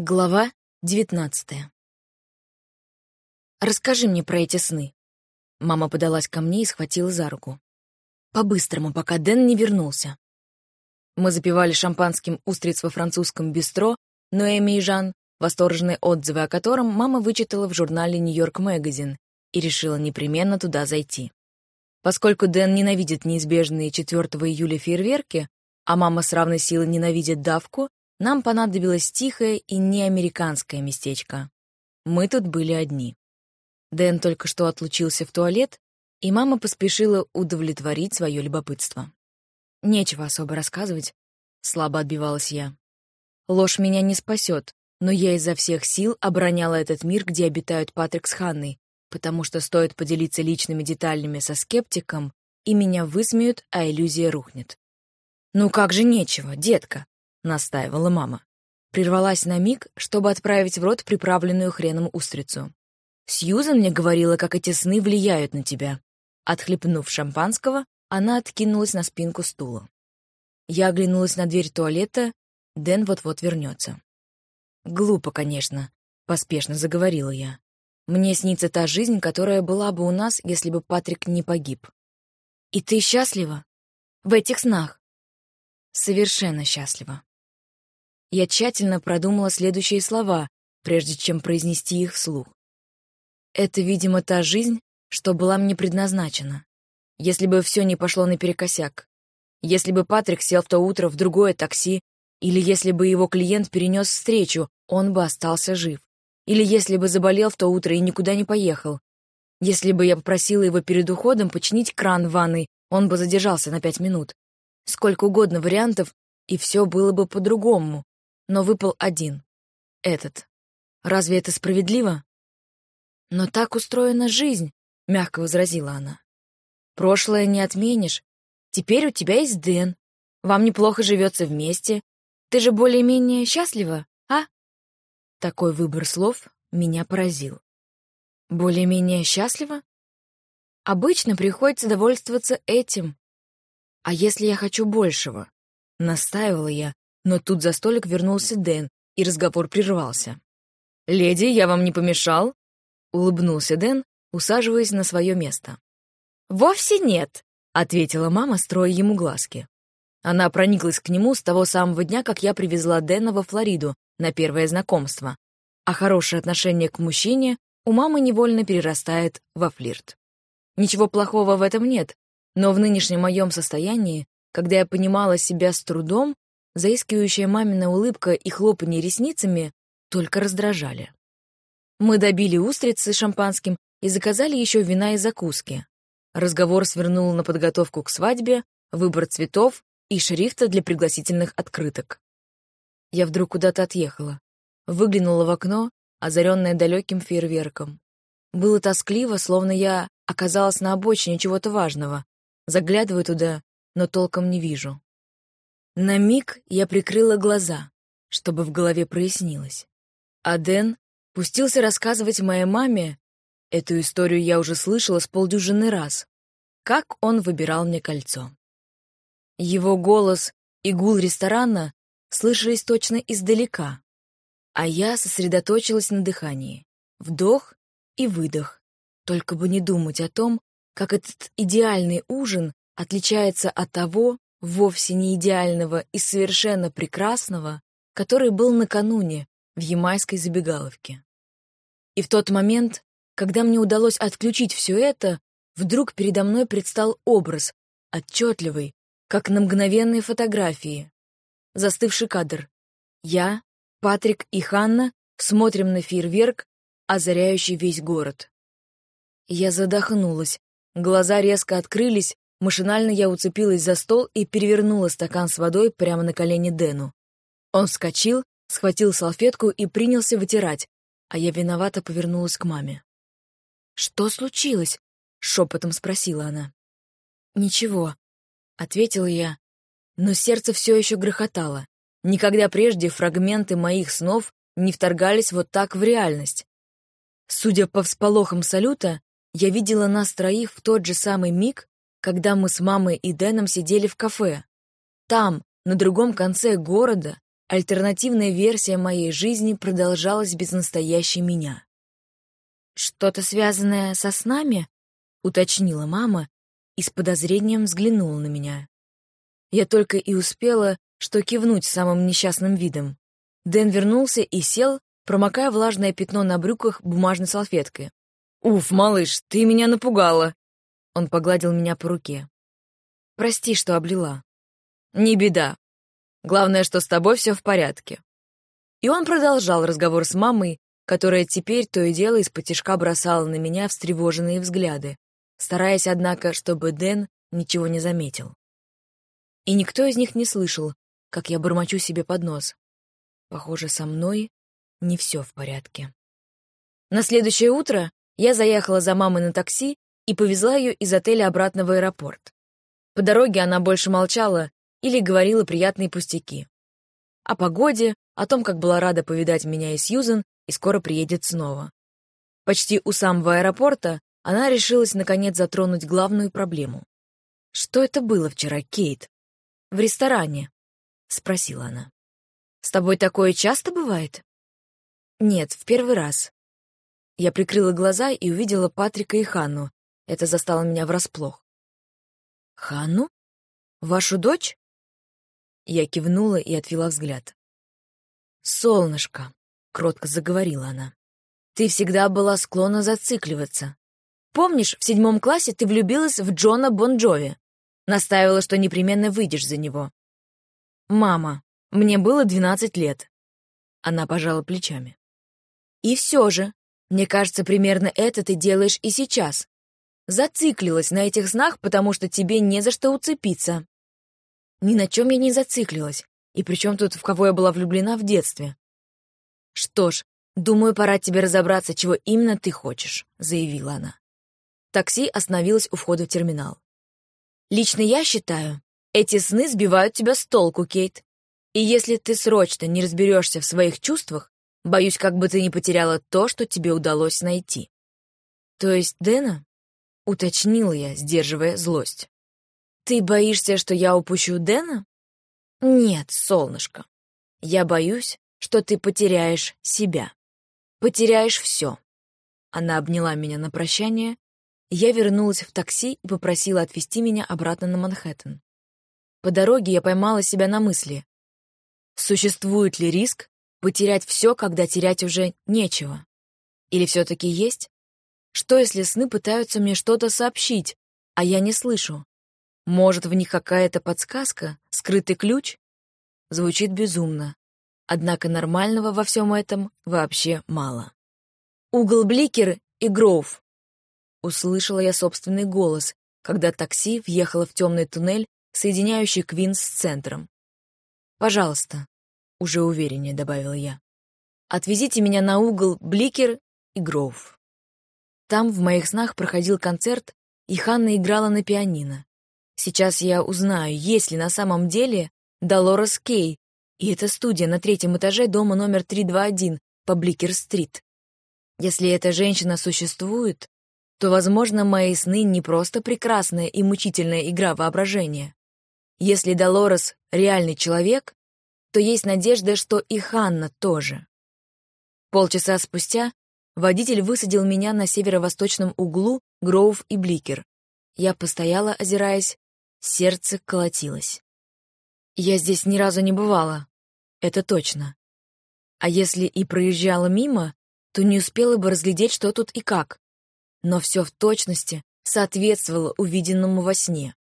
Глава девятнадцатая. «Расскажи мне про эти сны». Мама подалась ко мне и схватила за руку. По-быстрому, пока Дэн не вернулся. Мы запивали шампанским устриц во французском бистро, но Эми и Жан, восторженные отзывы о котором мама вычитала в журнале «Нью-Йорк Мэгазин» и решила непременно туда зайти. Поскольку Дэн ненавидит неизбежные 4 июля фейерверки, а мама с равной силой ненавидит давку, нам понадобилось тихое и неамериканское местечко. Мы тут были одни. Дэн только что отлучился в туалет, и мама поспешила удовлетворить свое любопытство. Нечего особо рассказывать, слабо отбивалась я. Ложь меня не спасет, но я изо всех сил обороняла этот мир, где обитают Патрик с Ханной, потому что стоит поделиться личными деталями со скептиком, и меня высмеют, а иллюзия рухнет. «Ну как же нечего, детка?» — настаивала мама. Прервалась на миг, чтобы отправить в рот приправленную хреном устрицу. «Сьюзан мне говорила, как эти сны влияют на тебя». Отхлепнув шампанского, она откинулась на спинку стула. Я оглянулась на дверь туалета, Дэн вот-вот вернется. «Глупо, конечно», — поспешно заговорила я. «Мне снится та жизнь, которая была бы у нас, если бы Патрик не погиб». «И ты счастлива? В этих снах?» «Совершенно счастлива». Я тщательно продумала следующие слова, прежде чем произнести их вслух. Это, видимо, та жизнь, что была мне предназначена. Если бы все не пошло наперекосяк. Если бы Патрик сел в то утро в другое такси, или если бы его клиент перенес встречу, он бы остался жив. Или если бы заболел в то утро и никуда не поехал. Если бы я попросила его перед уходом починить кран в ванной, он бы задержался на пять минут. Сколько угодно вариантов, и все было бы по-другому но выпал один. Этот. Разве это справедливо? Но так устроена жизнь, мягко возразила она. Прошлое не отменишь. Теперь у тебя есть Дэн. Вам неплохо живется вместе. Ты же более-менее счастлива, а? Такой выбор слов меня поразил. Более-менее счастлива? Обычно приходится довольствоваться этим. А если я хочу большего? Настаивала я, но тут за столик вернулся Дэн, и разговор прервался. «Леди, я вам не помешал?» — улыбнулся Дэн, усаживаясь на свое место. «Вовсе нет», — ответила мама, строя ему глазки. Она прониклась к нему с того самого дня, как я привезла Дэна во Флориду на первое знакомство, а хорошее отношение к мужчине у мамы невольно перерастает во флирт. Ничего плохого в этом нет, но в нынешнем моем состоянии, когда я понимала себя с трудом, заискивающая мамина улыбка и хлопанье ресницами только раздражали. Мы добили устрицы шампанским и заказали еще вина и закуски. Разговор свернул на подготовку к свадьбе, выбор цветов и шрифта для пригласительных открыток. Я вдруг куда-то отъехала. Выглянула в окно, озаренное далеким фейерверком. Было тоскливо, словно я оказалась на обочине чего-то важного. Заглядываю туда, но толком не вижу. На миг я прикрыла глаза, чтобы в голове прояснилось. А Дэн пустился рассказывать моей маме, эту историю я уже слышала с полдюжины раз, как он выбирал мне кольцо. Его голос и гул ресторана слышались точно издалека, а я сосредоточилась на дыхании. Вдох и выдох, только бы не думать о том, как этот идеальный ужин отличается от того, вовсе не идеального и совершенно прекрасного, который был накануне в ямайской забегаловке. И в тот момент, когда мне удалось отключить все это, вдруг передо мной предстал образ, отчетливый, как на мгновенной фотографии. Застывший кадр. Я, Патрик и Ханна смотрим на фейерверк, озаряющий весь город. Я задохнулась, глаза резко открылись, Машинально я уцепилась за стол и перевернула стакан с водой прямо на колени Дэну. Он вскочил, схватил салфетку и принялся вытирать, а я виновато повернулась к маме. «Что случилось?» — шепотом спросила она. «Ничего», — ответила я, но сердце все еще грохотало. Никогда прежде фрагменты моих снов не вторгались вот так в реальность. Судя по всполохам салюта, я видела нас троих в тот же самый миг, когда мы с мамой и Дэном сидели в кафе. Там, на другом конце города, альтернативная версия моей жизни продолжалась без настоящей меня. «Что-то связанное со снами?» — уточнила мама и с подозрением взглянула на меня. Я только и успела, что кивнуть самым несчастным видом. Дэн вернулся и сел, промокая влажное пятно на брюках бумажной салфеткой. «Уф, малыш, ты меня напугала!» Он погладил меня по руке. «Прости, что облила». «Не беда. Главное, что с тобой все в порядке». И он продолжал разговор с мамой, которая теперь то и дело из-под бросала на меня встревоженные взгляды, стараясь, однако, чтобы Дэн ничего не заметил. И никто из них не слышал, как я бормочу себе под нос. Похоже, со мной не все в порядке. На следующее утро я заехала за мамой на такси и повезла ее из отеля обратно в аэропорт. По дороге она больше молчала или говорила приятные пустяки. О погоде, о том, как была рада повидать меня и Сьюзен, и скоро приедет снова. Почти у самого аэропорта она решилась наконец затронуть главную проблему. «Что это было вчера, Кейт?» «В ресторане», — спросила она. «С тобой такое часто бывает?» «Нет, в первый раз». Я прикрыла глаза и увидела Патрика и Ханну. Это застало меня врасплох. «Ханну? Вашу дочь?» Я кивнула и отвела взгляд. «Солнышко», — кротко заговорила она, — «ты всегда была склонна зацикливаться. Помнишь, в седьмом классе ты влюбилась в Джона Бонджови? Настаивала, что непременно выйдешь за него. Мама, мне было двенадцать лет». Она пожала плечами. «И все же, мне кажется, примерно это ты делаешь и сейчас. Зациклилась на этих снах, потому что тебе не за что уцепиться. Ни на чем я не зациклилась. И причем тут в кого я была влюблена в детстве? Что ж, думаю, пора тебе разобраться, чего именно ты хочешь, заявила она. Такси остановилось у входа в терминал. Лично я считаю, эти сны сбивают тебя с толку, Кейт. И если ты срочно не разберешься в своих чувствах, боюсь, как бы ты не потеряла то, что тебе удалось найти. То есть Дэна? Уточнила я, сдерживая злость. Ты боишься, что я упущу Дэна? Нет, солнышко. Я боюсь, что ты потеряешь себя. Потеряешь все. Она обняла меня на прощание. Я вернулась в такси и попросила отвезти меня обратно на Манхэттен. По дороге я поймала себя на мысли. Существует ли риск потерять все, когда терять уже нечего? Или все-таки есть? Что, если сны пытаются мне что-то сообщить, а я не слышу? Может, в них какая-то подсказка, скрытый ключ? Звучит безумно. Однако нормального во всем этом вообще мало. «Угол Бликер и Гроув!» Услышала я собственный голос, когда такси въехало в темный туннель, соединяющий Квинс с центром. «Пожалуйста», — уже увереннее добавила я, — «отвезите меня на угол Бликер и Гроув». Там в моих снах проходил концерт, и Ханна играла на пианино. Сейчас я узнаю, есть ли на самом деле Долорес Кей, и это студия на третьем этаже дома номер 321 по Бликер-стрит. Если эта женщина существует, то, возможно, мои сны не просто прекрасная и мучительная игра воображения. Если Долорес — реальный человек, то есть надежда, что и Ханна тоже. Полчаса спустя водитель высадил меня на северо-восточном углу Гроув и Бликер. Я постояла, озираясь, Сердце колотилось. Я здесь ни разу не бывала, это точно. А если и проезжала мимо, то не успела бы разглядеть, что тут и как. Но все в точности соответствовало увиденному во сне.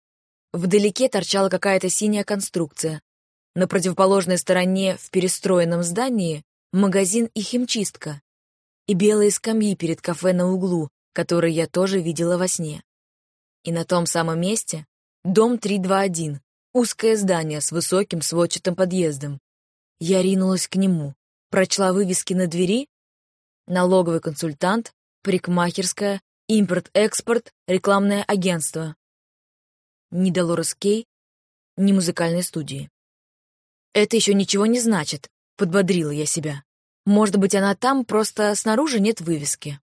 Вдалеке торчала какая-то синяя конструкция. На противоположной стороне, в перестроенном здании, магазин и химчистка. И белые скамьи перед кафе на углу, которые я тоже видела во сне. И на том самом месте Дом 321. Узкое здание с высоким сводчатым подъездом. Я ринулась к нему, прочла вывески на двери. Налоговый консультант, парикмахерская, импорт-экспорт, рекламное агентство. Ни Долорес Кей, ни музыкальной студии. «Это еще ничего не значит», — подбодрила я себя. «Может быть, она там, просто снаружи нет вывески».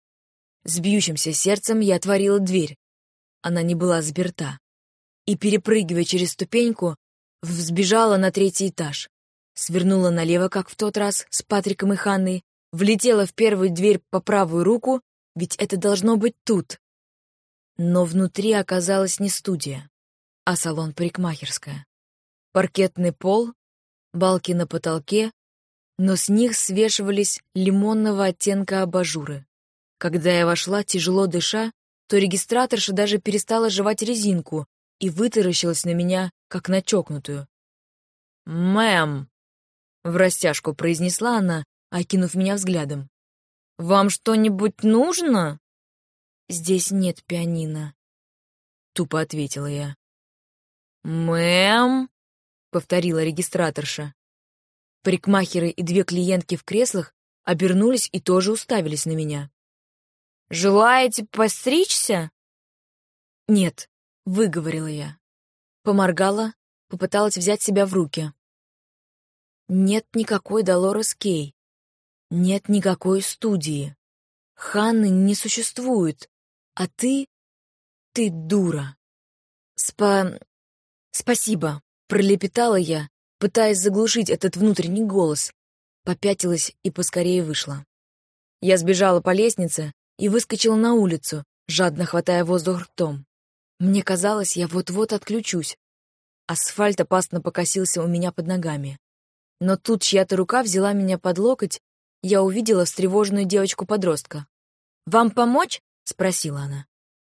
С бьющимся сердцем я отворила дверь. Она не была заперта и, перепрыгивая через ступеньку, взбежала на третий этаж. свернула налево, как в тот раз с Патриком и Ханной, влетела в первую дверь по правую руку, ведь это должно быть тут. Но внутри оказалась не студия, а салон парикмахерская. Паркетный пол, балки на потолке, но с них свешивались лимонного оттенка абажуры. Когда я вошла, тяжело дыша, то регистраторша даже перестала жевать резинку и вытаращилась на меня, как на чокнутую. «Мэм!» — в растяжку произнесла она, окинув меня взглядом. «Вам что-нибудь нужно?» «Здесь нет пианино», — тупо ответила я. «Мэм?» — повторила регистраторша. Парикмахеры и две клиентки в креслах обернулись и тоже уставились на меня. «Желаете постричься?» «Нет», — выговорила я. Поморгала, попыталась взять себя в руки. «Нет никакой Долорес Кей. Нет никакой студии. Ханны не существует. А ты... ты дура. Спа... спасибо, пролепетала я, пытаясь заглушить этот внутренний голос. Попятилась и поскорее вышла. Я сбежала по лестнице, и выскочил на улицу, жадно хватая воздух ртом. Мне казалось, я вот-вот отключусь. Асфальт опасно покосился у меня под ногами. Но тут чья-то рука взяла меня под локоть, я увидела встревоженную девочку-подростка. «Вам помочь?» — спросила она.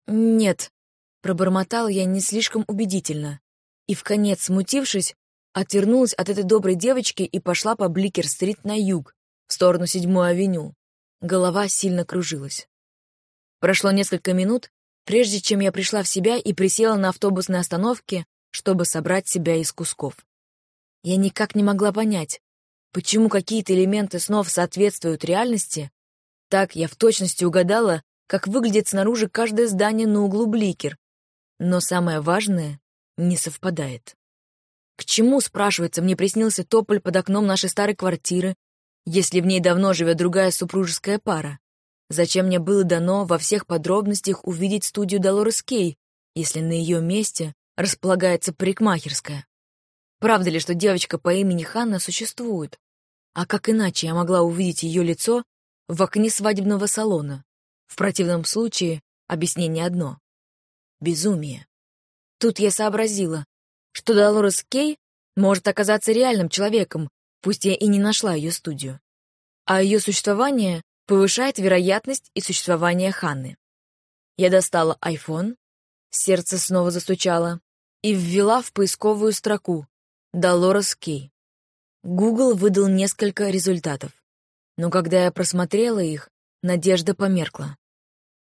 «Нет», — пробормотал я не слишком убедительно. И, в конец смутившись, отвернулась от этой доброй девочки и пошла по Бликер-стрит на юг, в сторону седьмой авеню. Голова сильно кружилась. Прошло несколько минут, прежде чем я пришла в себя и присела на автобусной остановке, чтобы собрать себя из кусков. Я никак не могла понять, почему какие-то элементы снов соответствуют реальности. Так я в точности угадала, как выглядит снаружи каждое здание на углу Бликер. Но самое важное — не совпадает. К чему, спрашивается, мне приснился тополь под окном нашей старой квартиры, если в ней давно живет другая супружеская пара? Зачем мне было дано во всех подробностях увидеть студию Долорес Кей, если на ее месте располагается парикмахерская? Правда ли, что девочка по имени Ханна существует? А как иначе я могла увидеть ее лицо в окне свадебного салона? В противном случае объяснение одно — безумие. Тут я сообразила, что Долорес Кей может оказаться реальным человеком, пусть я и не нашла ее студию. А ее существование повышает вероятность и существования Ханны. Я достала iPhone, сердце снова застучало, и ввела в поисковую строку «Долорес Кей». Google выдал несколько результатов, но когда я просмотрела их, надежда померкла.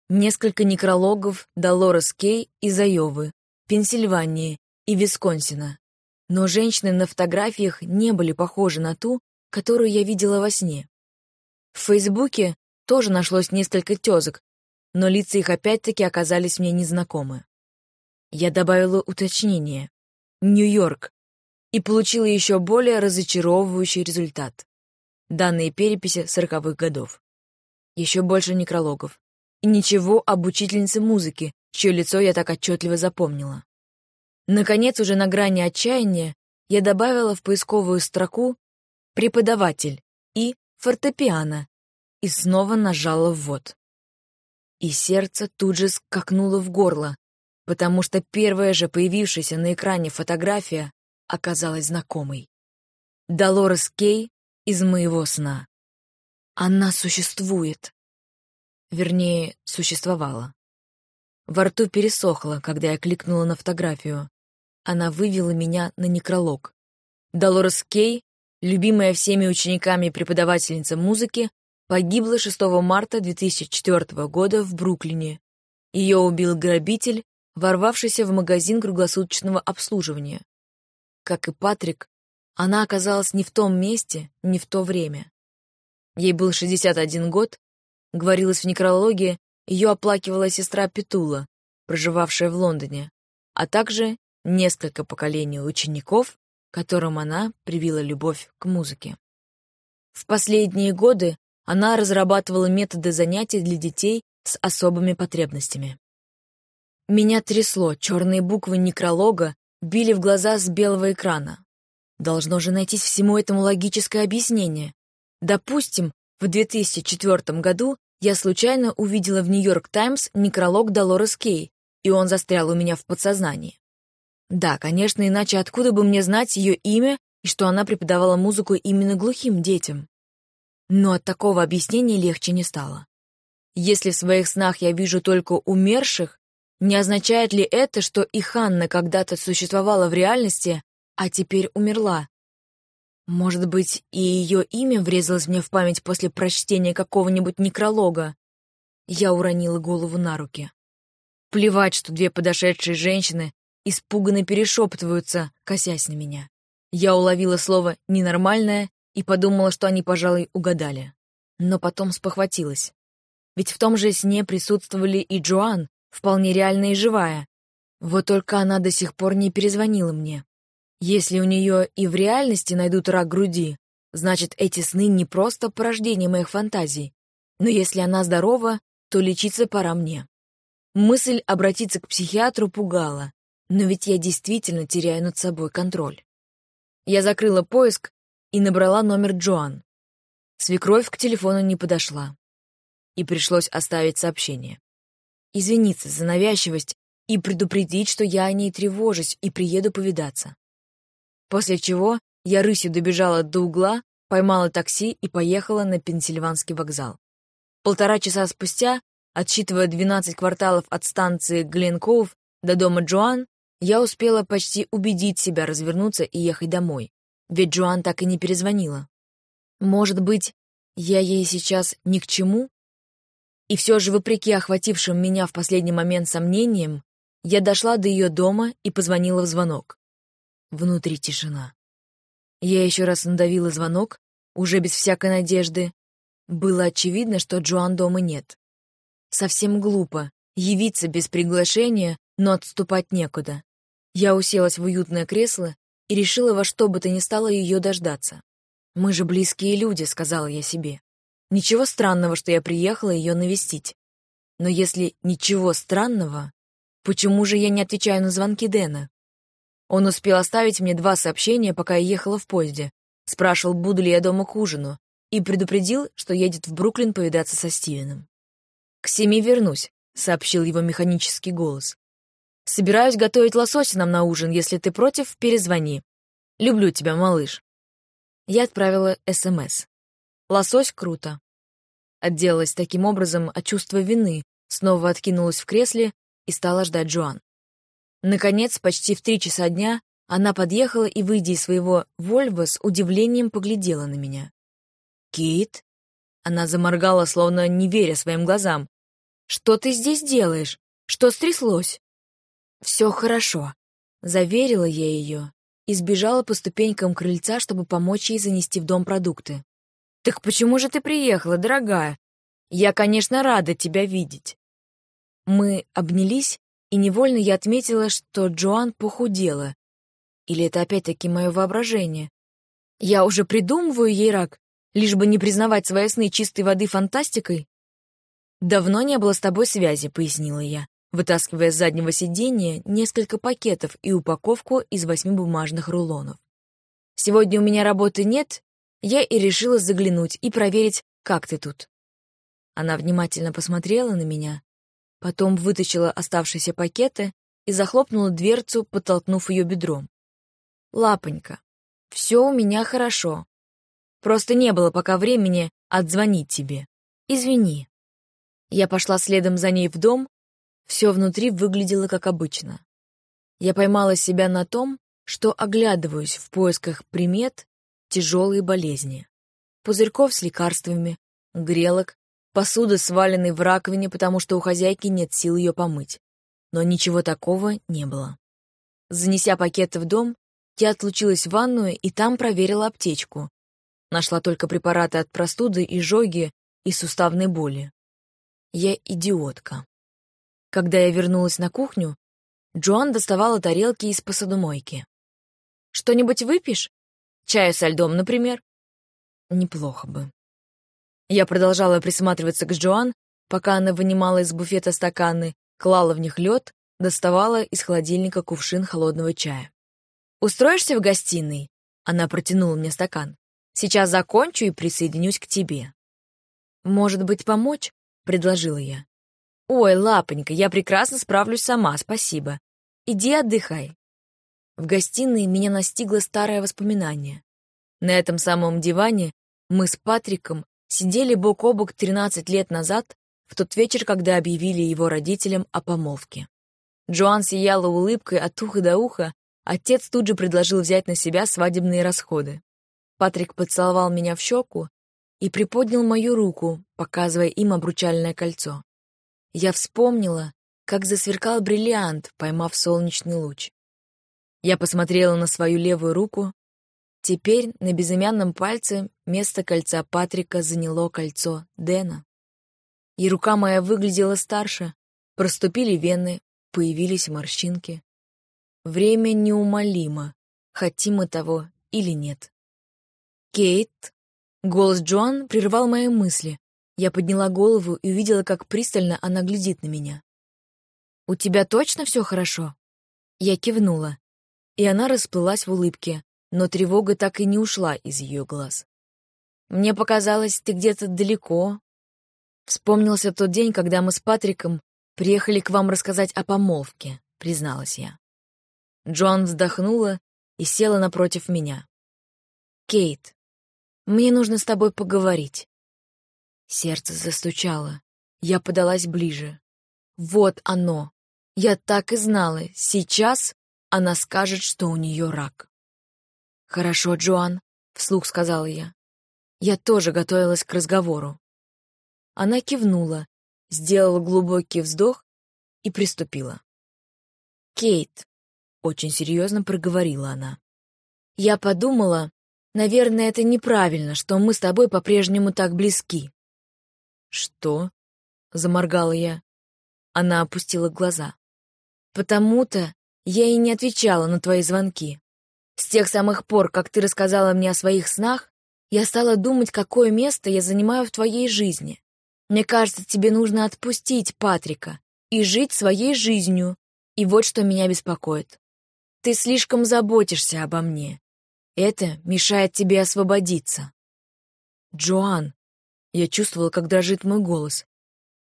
Несколько некрологов Долорес Кей из Айовы, Пенсильвании и Висконсина. Но женщины на фотографиях не были похожи на ту, которую я видела во сне. В Фейсбуке тоже нашлось несколько тезок, но лица их опять-таки оказались мне незнакомы. Я добавила уточнение «Нью-Йорк» и получила еще более разочаровывающий результат. Данные переписи сороковых годов. Еще больше некрологов. И ничего об учительнице музыки, чье лицо я так отчетливо запомнила. Наконец, уже на грани отчаяния, я добавила в поисковую строку «преподаватель» и фортепиано и снова нажала «ввод». И сердце тут же скакнуло в горло, потому что первая же появившаяся на экране фотография оказалась знакомой. Долорес Кей из моего сна. Она существует. Вернее, существовала. Во рту пересохло, когда я кликнула на фотографию. Она вывела меня на некролог. Долорес Кей любимая всеми учениками преподавательница музыки, погибла 6 марта 2004 года в Бруклине. Ее убил грабитель, ворвавшийся в магазин круглосуточного обслуживания. Как и Патрик, она оказалась не в том месте, не в то время. Ей был 61 год, говорилось в некрологии, ее оплакивала сестра Петула, проживавшая в Лондоне, а также несколько поколений учеников, которым она привила любовь к музыке. В последние годы она разрабатывала методы занятий для детей с особыми потребностями. Меня трясло, черные буквы некролога били в глаза с белого экрана. Должно же найтись всему этому логическое объяснение. Допустим, в 2004 году я случайно увидела в «Нью-Йорк Таймс» некролог Долорес Кей, и он застрял у меня в подсознании. Да, конечно, иначе откуда бы мне знать ее имя и что она преподавала музыку именно глухим детям? Но от такого объяснения легче не стало. Если в своих снах я вижу только умерших, не означает ли это, что и Ханна когда-то существовала в реальности, а теперь умерла? Может быть, и ее имя врезалось мне в память после прочтения какого-нибудь некролога? Я уронила голову на руки. Плевать, что две подошедшие женщины испуганно перешептываются, косясь на меня. Я уловила слово «ненормальное» и подумала, что они, пожалуй, угадали. Но потом спохватилась. Ведь в том же сне присутствовали и Джоан, вполне реальная и живая. Вот только она до сих пор не перезвонила мне. Если у нее и в реальности найдут рак груди, значит, эти сны не просто порождение моих фантазий. Но если она здорова, то лечиться пора мне. Мысль обратиться к психиатру пугала, но ведь я действительно теряю над собой контроль. Я закрыла поиск и набрала номер Джоан. Свекровь к телефону не подошла. И пришлось оставить сообщение. Извиниться за навязчивость и предупредить, что я о ней тревожусь и приеду повидаться. После чего я рысью добежала до угла, поймала такси и поехала на Пенсильванский вокзал. Полтора часа спустя, отсчитывая 12 кварталов от станции Гленкоув до дома Джоан, я успела почти убедить себя развернуться и ехать домой, ведь Джоан так и не перезвонила. Может быть, я ей сейчас ни к чему? И все же, вопреки охватившим меня в последний момент сомнениям, я дошла до ее дома и позвонила в звонок. Внутри тишина. Я еще раз надавила звонок, уже без всякой надежды. Было очевидно, что Джоан дома нет. Совсем глупо явиться без приглашения, но отступать некуда. Я уселась в уютное кресло и решила во что бы то ни стало ее дождаться. «Мы же близкие люди», — сказала я себе. «Ничего странного, что я приехала ее навестить. Но если ничего странного, почему же я не отвечаю на звонки Дэна? Он успел оставить мне два сообщения, пока я ехала в поезде. Спрашивал, буду ли я дома к ужину, и предупредил, что едет в Бруклин повидаться со Стивеном. «К семи вернусь», — сообщил его механический голос. «Собираюсь готовить лосось нам на ужин. Если ты против, перезвони. Люблю тебя, малыш». Я отправила СМС. «Лосось круто». Отделалась таким образом от чувства вины, снова откинулась в кресле и стала ждать Джоан. Наконец, почти в три часа дня, она подъехала и, выйдя из своего «Вольво», с удивлением поглядела на меня. «Кит?» Она заморгала, словно не веря своим глазам. «Что ты здесь делаешь? Что стряслось?» «Все хорошо», — заверила я ее и сбежала по ступенькам крыльца, чтобы помочь ей занести в дом продукты. «Так почему же ты приехала, дорогая? Я, конечно, рада тебя видеть». Мы обнялись, и невольно я отметила, что Джоан похудела. Или это опять-таки мое воображение? Я уже придумываю ей рак, лишь бы не признавать свои сны чистой воды фантастикой? «Давно не было с тобой связи», — пояснила я, вытаскивая с заднего сиденья несколько пакетов и упаковку из восьми бумажных рулонов. «Сегодня у меня работы нет, я и решила заглянуть и проверить, как ты тут». Она внимательно посмотрела на меня, Потом вытащила оставшиеся пакеты и захлопнула дверцу, подтолкнув ее бедром. «Лапонька, все у меня хорошо. Просто не было пока времени отзвонить тебе. Извини». Я пошла следом за ней в дом, все внутри выглядело как обычно. Я поймала себя на том, что оглядываюсь в поисках примет тяжелой болезни. Пузырьков с лекарствами, грелок, Посуда сваленной в раковине, потому что у хозяйки нет сил ее помыть. Но ничего такого не было. Занеся пакеты в дом, я отлучилась в ванную и там проверила аптечку. Нашла только препараты от простуды, изжоги и суставной боли. Я идиотка. Когда я вернулась на кухню, Джоан доставала тарелки из посудомойки. «Что-нибудь выпьешь? Чаю со льдом, например?» «Неплохо бы». Я продолжала присматриваться к Джоан, пока она вынимала из буфета стаканы, клала в них лед, доставала из холодильника кувшин холодного чая. «Устроишься в гостиной? Она протянула мне стакан. «Сейчас закончу и присоединюсь к тебе». «Может быть, помочь?» — предложила я. «Ой, лапонька, я прекрасно справлюсь сама, спасибо. Иди отдыхай». В гостиной меня настигло старое воспоминание. На этом самом диване мы с Патриком сидели бок о бок 13 лет назад, в тот вечер, когда объявили его родителям о помолвке. Джоан сияла улыбкой от уха до уха, отец тут же предложил взять на себя свадебные расходы. Патрик поцеловал меня в щеку и приподнял мою руку, показывая им обручальное кольцо. Я вспомнила, как засверкал бриллиант, поймав солнечный луч. Я посмотрела на свою левую руку. Теперь на безымянном пальце место кольца Патрика заняло кольцо Дэна. И рука моя выглядела старше, проступили вены, появились морщинки. Время неумолимо, хотим мы того или нет. «Кейт!» Голос Джоан прервал мои мысли. Я подняла голову и увидела, как пристально она глядит на меня. «У тебя точно все хорошо?» Я кивнула, и она расплылась в улыбке, но тревога так и не ушла из ее глаз. «Мне показалось, ты где-то далеко». Вспомнился тот день, когда мы с Патриком приехали к вам рассказать о помолвке, призналась я. Джон вздохнула и села напротив меня. «Кейт, мне нужно с тобой поговорить. Сердце застучало. Я подалась ближе. Вот оно. Я так и знала. Сейчас она скажет, что у нее рак. «Хорошо, Джоан», — вслух сказала я. Я тоже готовилась к разговору. Она кивнула, сделала глубокий вздох и приступила. «Кейт», — очень серьезно проговорила она, — «я подумала, наверное, это неправильно, что мы с тобой по-прежнему так близки. «Что?» — заморгала я. Она опустила глаза. «Потому-то я и не отвечала на твои звонки. С тех самых пор, как ты рассказала мне о своих снах, я стала думать, какое место я занимаю в твоей жизни. Мне кажется, тебе нужно отпустить Патрика и жить своей жизнью, и вот что меня беспокоит. Ты слишком заботишься обо мне. Это мешает тебе освободиться. Джоан, я чувствовала, как дрожит мой голос.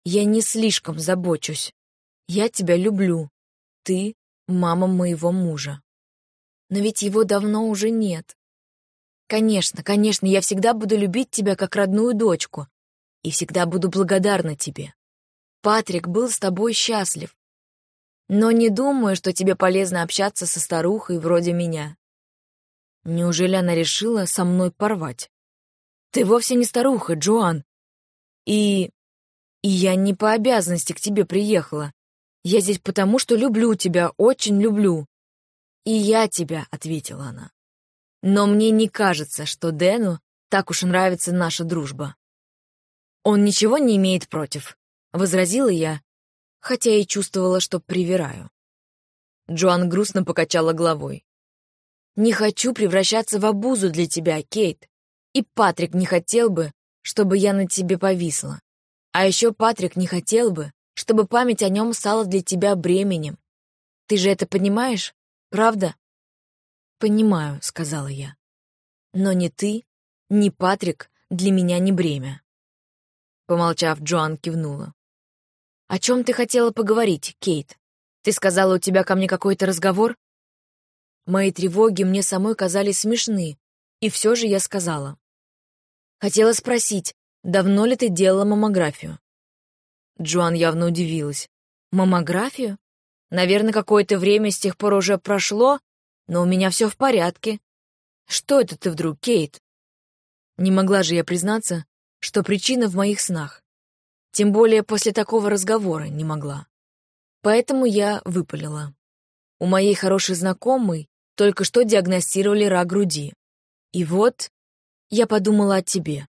«Я не слишком забочусь. Я тебя люблю. Ты — мама моего мужа. Но ведь его давно уже нет. Конечно, конечно, я всегда буду любить тебя как родную дочку и всегда буду благодарна тебе. Патрик был с тобой счастлив. Но не думаю, что тебе полезно общаться со старухой вроде меня. Неужели она решила со мной порвать? Ты вовсе не старуха, Джоан. И... И я не по обязанности к тебе приехала. Я здесь потому, что люблю тебя, очень люблю. И я тебя, — ответила она. Но мне не кажется, что Дэну так уж нравится наша дружба. Он ничего не имеет против, — возразила я, хотя и чувствовала, что привираю. Джоан грустно покачала головой. «Не хочу превращаться в обузу для тебя, Кейт. И Патрик не хотел бы, чтобы я на тебе повисла. А еще Патрик не хотел бы, чтобы память о нем стала для тебя бременем. Ты же это понимаешь, правда? «Понимаю», — сказала я. «Но ни ты, ни Патрик для меня не бремя». Помолчав, Джоан кивнула. «О чем ты хотела поговорить, Кейт? Ты сказала, у тебя ко мне какой-то разговор?» Мои тревоги мне самой казались смешны, и все же я сказала. Хотела спросить, давно ли ты делала маммографию? Джоан явно удивилась. Маммографию? Наверное, какое-то время с тех пор уже прошло, но у меня все в порядке. Что это ты вдруг, Кейт? Не могла же я признаться, что причина в моих снах. Тем более после такого разговора не могла. Поэтому я выпалила. У моей хорошей знакомой только что диагностировали рак груди. И вот я подумала о тебе.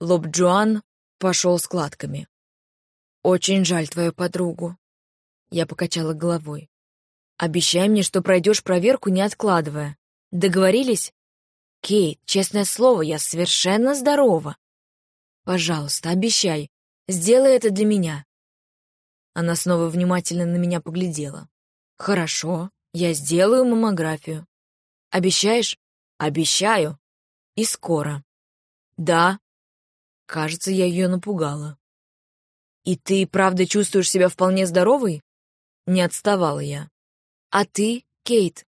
Лоб Джоан пошел складками. Очень жаль твою подругу. Я покачала головой. Обещай мне, что пройдешь проверку, не откладывая. Договорились? Кейт, честное слово, я совершенно здорова. Пожалуйста, обещай. Сделай это для меня. Она снова внимательно на меня поглядела. Хорошо, я сделаю маммографию. Обещаешь? Обещаю. И скоро. Да. Кажется, я ее напугала. И ты правда чувствуешь себя вполне здоровой? Не отставала я. А ты, Кейт,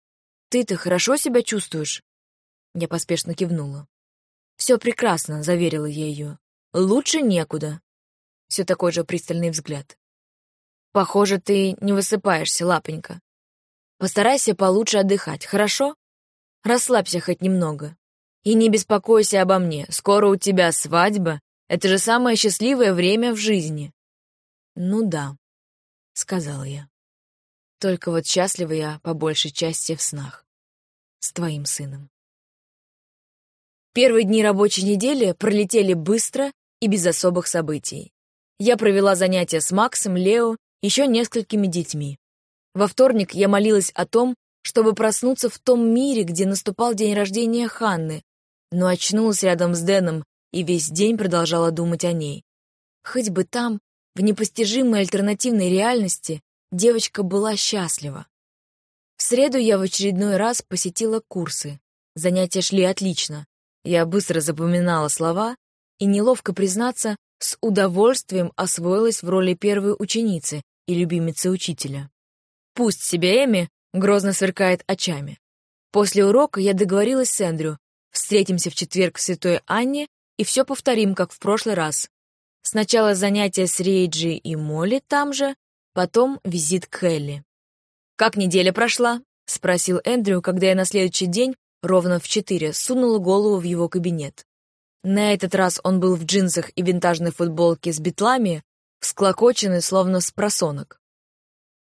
ты-то хорошо себя чувствуешь? Я поспешно кивнула. «Все прекрасно», — заверила я ее. «Лучше некуда». Все такой же пристальный взгляд. «Похоже, ты не высыпаешься, лапонька. Постарайся получше отдыхать, хорошо? Расслабься хоть немного. И не беспокойся обо мне, скоро у тебя свадьба. Это же самое счастливое время в жизни». «Ну да», — сказала я. «Только вот счастлива я по большей части в снах. С твоим сыном». Первые дни рабочей недели пролетели быстро и без особых событий. Я провела занятия с Максом, Лео, еще несколькими детьми. Во вторник я молилась о том, чтобы проснуться в том мире, где наступал день рождения Ханны, но очнулась рядом с Дэном и весь день продолжала думать о ней. Хоть бы там, в непостижимой альтернативной реальности, девочка была счастлива. В среду я в очередной раз посетила курсы. Занятия шли отлично. Я быстро запоминала слова и, неловко признаться, с удовольствием освоилась в роли первой ученицы и любимицы учителя. Пусть себе Эми грозно сверкает очами. После урока я договорилась с Эндрю. Встретимся в четверг в Святой Анне и все повторим, как в прошлый раз. Сначала занятия с Рейджи и Молли там же, потом визит к Элли. «Как неделя прошла?» — спросил Эндрю, когда я на следующий день ровно в четыре, сунула голову в его кабинет. На этот раз он был в джинсах и винтажной футболке с битлами, всклокоченный, словно с просонок.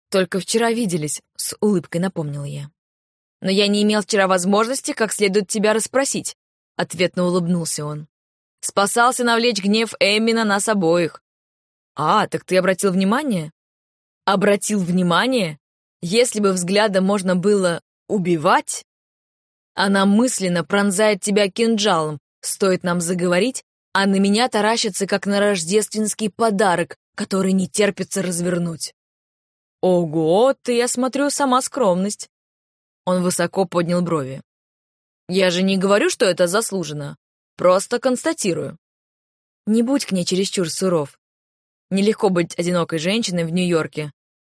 «Только вчера виделись», — с улыбкой напомнил я. «Но я не имел вчера возможности как следует тебя расспросить», — ответно улыбнулся он. «Спасался навлечь гнев Эмми на нас обоих». «А, так ты обратил внимание?» «Обратил внимание? Если бы взглядом можно было убивать, она мысленно пронзает тебя кинжалом, стоит нам заговорить, а на меня таращится, как на рождественский подарок, который не терпится развернуть. Ого, ты, я смотрю, сама скромность. Он высоко поднял брови. Я же не говорю, что это заслуженно. Просто констатирую. Не будь к ней чересчур суров. Нелегко быть одинокой женщиной в Нью-Йорке,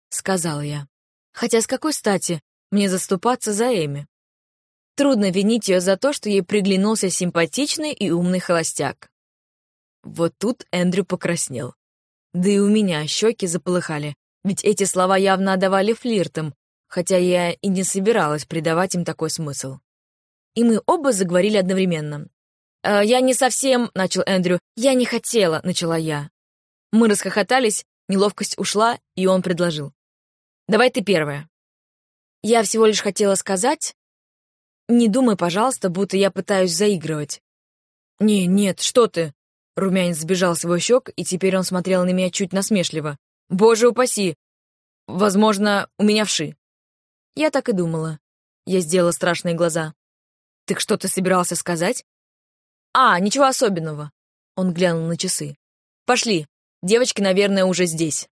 сказала я. Хотя с какой стати мне заступаться за Эми? Трудно винить ее за то, что ей приглянулся симпатичный и умный холостяк. Вот тут Эндрю покраснел. Да и у меня щеки заполыхали, ведь эти слова явно отдавали флиртом, хотя я и не собиралась придавать им такой смысл. И мы оба заговорили одновременно. «Э, «Я не совсем...» — начал Эндрю. «Я не хотела», — начала я. Мы расхохотались, неловкость ушла, и он предложил. «Давай ты первая». Я всего лишь хотела сказать, не думай, пожалуйста, будто я пытаюсь заигрывать. Не, нет, что ты? Румянец сбежал с его щек, и теперь он смотрел на меня чуть насмешливо. Боже упаси! Возможно, у меня вши. Я так и думала. Я сделала страшные глаза. Так что ты собирался сказать? А, ничего особенного. Он глянул на часы. Пошли. Девочки, наверное, уже здесь.